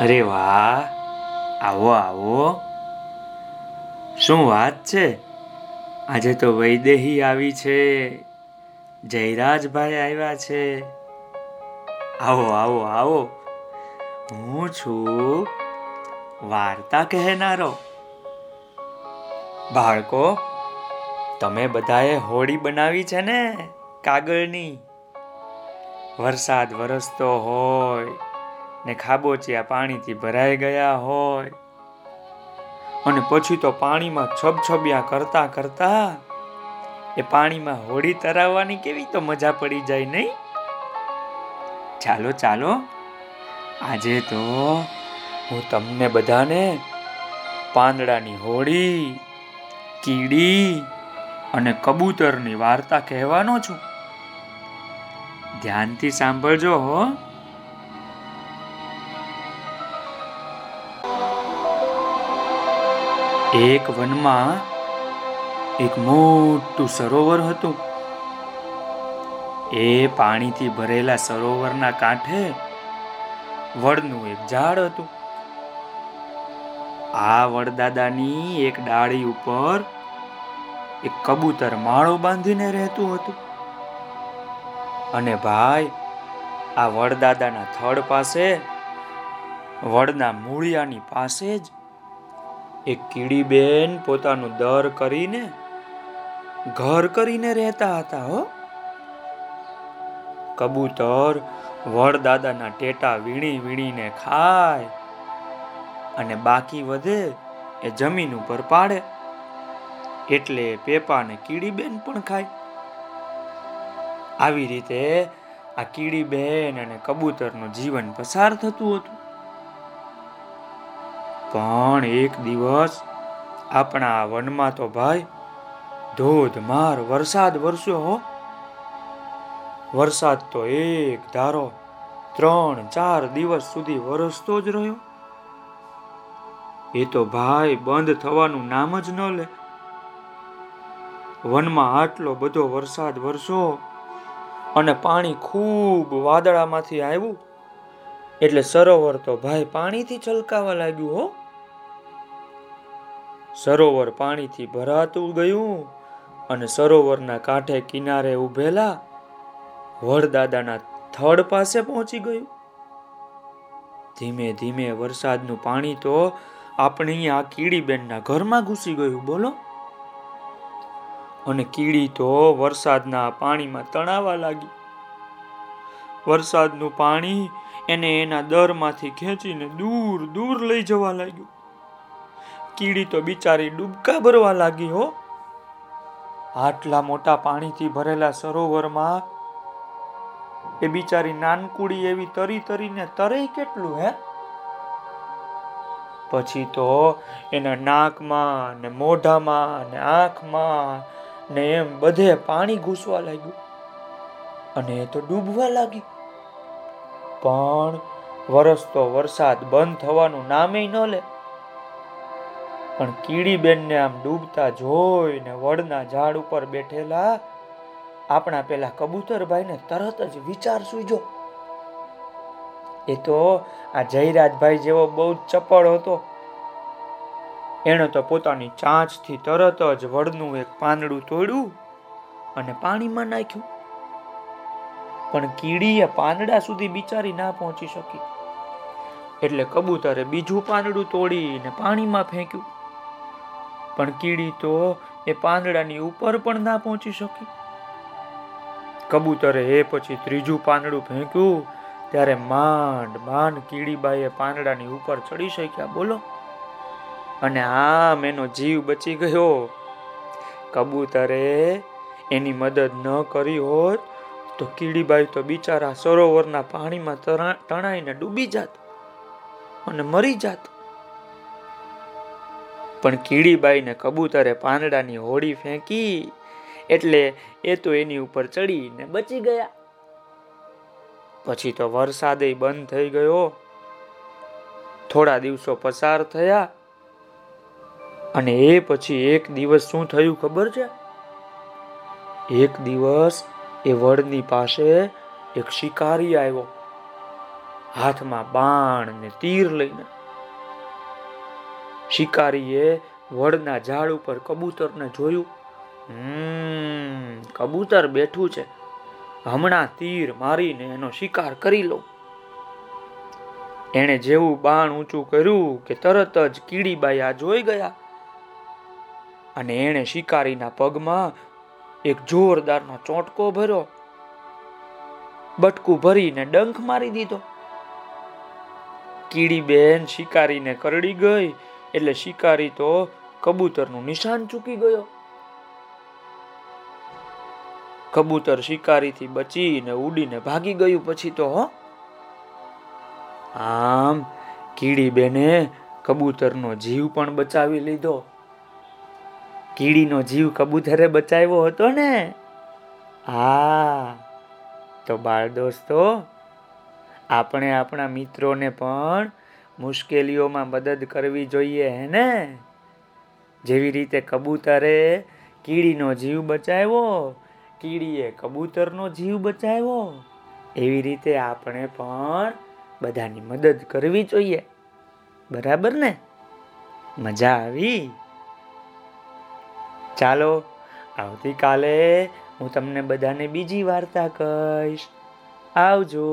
અરે વાહ. આવો આવો. શું વાત છે? આજે તો વૈદેહી આવી છે. જયરાજભાઈ આવ્યા છે. આવો આવો આવો. હું છું વાર્તા કહેનારો. બાળકો, તમે બધાએ હોળી બનાવી છે ને કાગળની? વરસાદ વરસતો હોય. ને ખાબોચિયા પાણીથી ભરાઈ ગયા હોય. અને પછી તો પાણીમાં છબછબિયા કરતા કરતા એ પાણીમાં હોળી તરાવવાની કેવી તો મજા પડી જાય નહીં? ચાલો ચાલો. આજે તો હું તમને બધાને પાંદડાની હોળી કીડી અને કબૂતરની વાર્તા કહેવાનો છું. ધ્યાનથી સાંભળજો હો. એક વનમાં એક મોટું સરોવર હતું. એ પાણીથી ભરેલા સરોવરના કાંઠે વડનું એક ઝાડ હતું. આ વડદાદાની એક ડાળી ઉપર એક કબૂતર માળો બાંધીને રહેતું હતું. અને ભાઈ, આ વડદાદાના થડ પાસે, વડના મૂળિયાની પાસે જ એક કીડીબેન પોતાનું દર કરીને ઘર કરીને રહેતા હતા, હો. કબૂતર વડદાદાના ટેટા વીણી વીણીને ખાય અને બાકી વધે એ જમીન ઉપર પાડે. એટલે પેપા ને કીડીબેન પણ ખાય. આવી રીતે આ કીડીબેન અને કબૂતરનું જીવન પસાર થતું હતું. પણ એક દિવસ આપણા વનમાં તો ભાઈ ધોધમાર વરસાદ વરસ્યો હો. વરસાદ તો એક ધારો ત્રણ ચાર દિવસ સુધી વરસતો જ રહ્યો. એ તો ભાઈ બંધ થવાનું નામ જ ન લે. વનમાં આટલો બધો વરસાદ વરસો અને પાણી ખૂબ વાદળામાંથી આવ્યું. એટલે સરોવર તો ભાઈ પાણીથી છલકાવા લાગ્યું હો. સરોવર પાણીથી ભરાતું ગયું અને સરોવરના કાંઠે કિનારે ઉભેલા વડદાદાના થડ પાસે પહોંચી ગયું. ધીમે ધીમે વરસાદનું પાણી તો આપણી આ કીડીબેનના ઘરમાં ઘૂસી ગયું, બોલો? અને કીડી તો વરસાદના પાણીમાં તણાવા લાગી. વરસાદનું પાણી એને એના દરમાંથી ખેંચીને દૂર દૂર લઈ જવા લાગ્યું. કીડી તો બિચારી ડૂબકા ભરવા લાગી હો. આટલા મોટા પાણીથી ભરેલા સરોવરમાં એ બિચારી નાનકુડી એવી તરી તરીને તરે કેટલું, હે? પછી તો એના નાકમાં ને મોઢામાં ને આંખમાં ને એમ બધે પાણી ઘૂસવા લાગ્યું અને એ તો ડૂબવા લાગી. પણ વરસતો વરસાદ બંધ થવાનું નામે ન લે. પણ કીડીબેનને આમ ડૂબતા જોઈને વડના ઝાડ ઉપર બેઠેલા આપણા પેલા કબૂતરભાઈને તરત જ વિચાર સૂજો એ તો આ જયરાજભાઈ જેવો બહુ ચપળ હતો. એણે તો પોતાની ચાંચથી તરત જ વડનું એક પાંદડું તોડ્યું અને પાણીમાં નાખ્યું. પણ કીડીએ પાંદડા સુધી બિચારી ના પહોંચી શકી. એટલે કબૂતરે બીજું પાંદડું તોડીને પાણીમાં ફેંક્યું. પણ કીડી તો એ પાંદડાની ઉપર પણ ના પહોંચી શકી. કબૂતરે એ પછી ત્રીજું પાંદડું ફેંક્યું, ત્યારે માંડ માંડ કીડીબાઈએ પાંદડાની ઉપર ચડી શક્યા, બોલો. અને આમ એનો જીવ બચી ગયો. કબૂતરે એની મદદ ન કરી હોત, તો કીડીબાઈ તો બિચારા સરોવરના પાણીમાં તણાઈને ડૂબી જાત અને મરી જાત. પણ કીડીબાઈને કબૂતરે પાંદડાની હોડી ફેંકી એટલે એ તો એની ઉપર ચડીને બચી ગયા. પછી તો વરસાદે બંધ થઈ ગયો. થોડા દિવસો પસાર થયા અને એ પછી એક દિવસ શું થયું ખબર છે? એક દિવસ એ વડની પાસે એક શિકારી આવ્યો. હાથમાં બાણ ને તીર લઈને. શિકારીએ વડના ઝાડ ઉપર કબૂતરને જોયું. કબૂતર બેઠું છે. હમણાં તીર મારીને એનો શિકાર કરી લઉં એણે જેવું બાણ ઊંચું કર્યું કે તરત જ કીડીબાઈ આ જોઈ ગયા. અને એણે શિકારીના પગમાં એક જોરદારનો ચોંટકો ભર્યો. બટકું ભરીને ડંખ મારી દીધો. કીડી બેન શિકારીને કરડી ગઈ એટલે શિકારી તો કબૂતરનું નિશાન ચૂકી ગયો. કબૂતર શિકારીથી બચીને ઉડીને ભાગી ગયું પછી તો આમ કીડી બેને કબૂતરનો જીવ પણ બચાવી લીધો. કીડીનો જીવ કબૂતરે બચાવ્યો હતો ને? હા. તો બાળ દોસ્તો, આપણે આપણા મિત્રોને પણ મુશ્કેલીઓમાં મદદ કરવી જોઈએ, હે ને? જેવી રીતે કબૂતરે કીડીનો જીવ બચાવ્યો, કીડીએ કબૂતરનો જીવ બચાવ્યો, એવી રીતે આપણે પણ બધાની મદદ કરવી જોઈએ. બરાબર ને? મજા આવી? ચાલો, આવતીકાલે હું તમને બધાને બીજી વાર્તા કહીશ. આવજો.